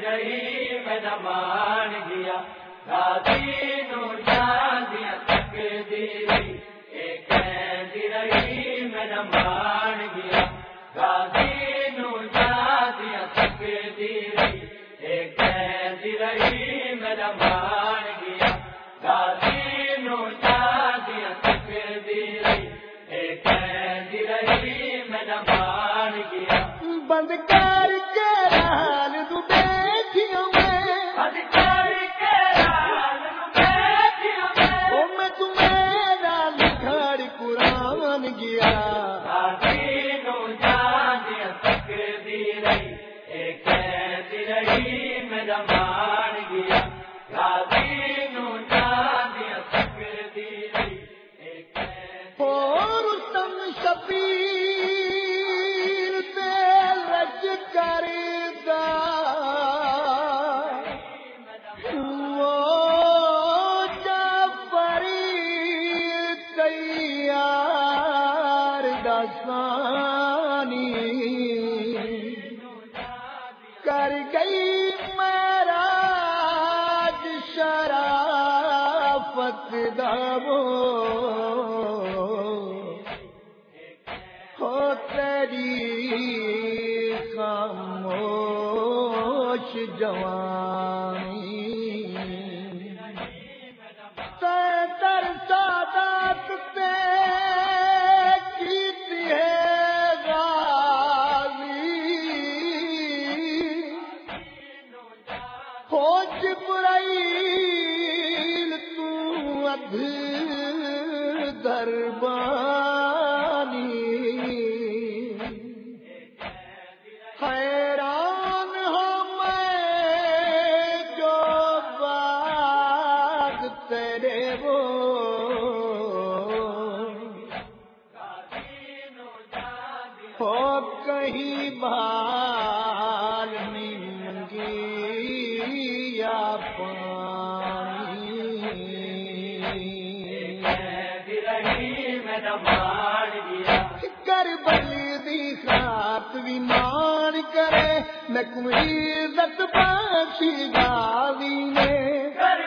رہی میں مان گیا۔ دادی نو جادیا تک دی رہی میں مان گیا۔ دادی اور تم شبیر تے رج کردا وہ تیار شرافت ہو تیری خاموش جوان۔ دربانی۔ حیران ہوں میں جو بات تیرے وہ۔ ہو کہیں بال ننگی یا پانی خات بھی کرے میں کوئی عزت پاسی گاوی نے۔ میرے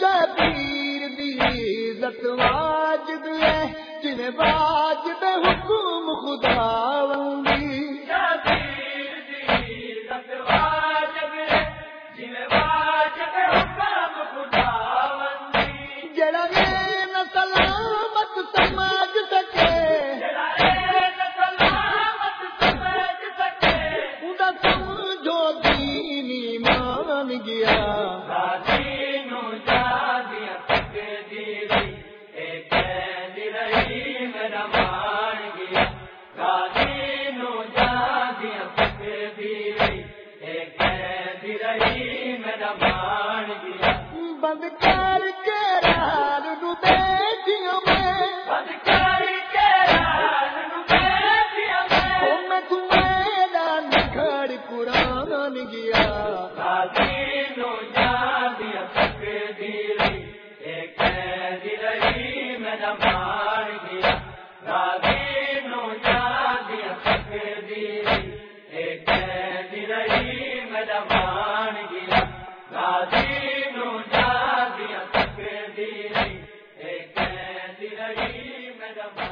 شبیر دی عزت واجد ہے۔ جن واجد حکم خدا میرا مان گیا بند کر کے رال نو دیکھیوں میں بد کر کے راز نو بیٹھیا او میں میں تمہارا نکھڑ قرآن گیا نو جادیا